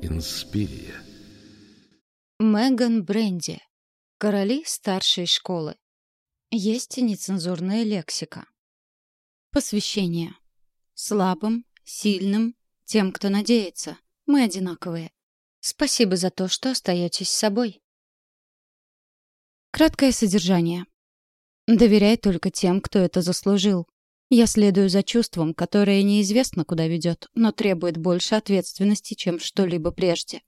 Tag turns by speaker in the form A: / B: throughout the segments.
A: Инспирия.
B: Меган Бренди. Короли старшей школы. Есть нецензурная лексика. Посвящение. Слабым, сильным, тем, кто надеется. Мы одинаковые. Спасибо за то, что остаетесь собой. Краткое содержание. Доверяй только тем, кто это заслужил. Я следую за чувством, которое неизвестно, куда ведет, но требует больше ответственности, чем что-либо прежде.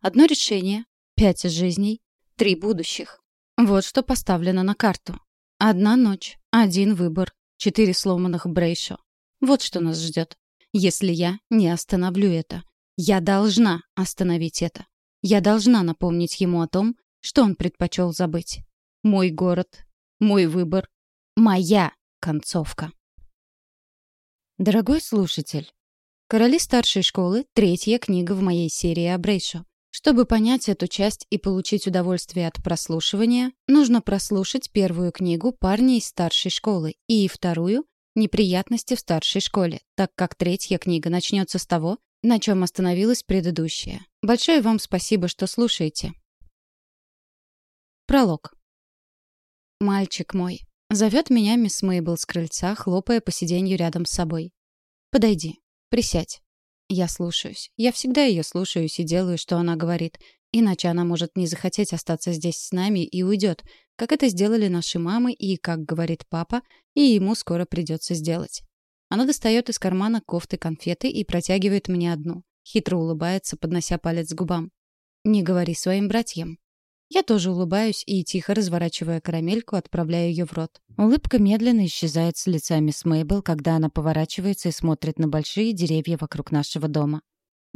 B: Одно решение, пять жизней, три будущих. Вот что поставлено на карту. Одна ночь, один выбор, четыре сломанных брейшо. Вот что нас ждет. Если я не остановлю это. Я должна остановить это. Я должна напомнить ему о том, что он предпочел забыть. Мой город, мой выбор, моя концовка. Дорогой слушатель, «Короли старшей школы» — третья книга в моей серии о Брейшо. Чтобы понять эту часть и получить удовольствие от прослушивания, нужно прослушать первую книгу «Парни из старшей школы» и вторую «Неприятности в старшей школе», так как третья книга начнется с того, на чем остановилась предыдущая. Большое вам спасибо, что слушаете. Пролог. «Мальчик мой, Зовет меня мисс Мейбл с крыльца, хлопая по сиденью рядом с собой. «Подойди. Присядь». Я слушаюсь. Я всегда ее слушаюсь и делаю, что она говорит. Иначе она может не захотеть остаться здесь с нами и уйдет, как это сделали наши мамы и, как говорит папа, и ему скоро придется сделать. Она достает из кармана кофты конфеты и протягивает мне одну. Хитро улыбается, поднося палец к губам. «Не говори своим братьям». Я тоже улыбаюсь и, тихо разворачивая карамельку, отправляю ее в рот. Улыбка медленно исчезает с лица мисс Мейбл, когда она поворачивается и смотрит на большие деревья вокруг нашего дома.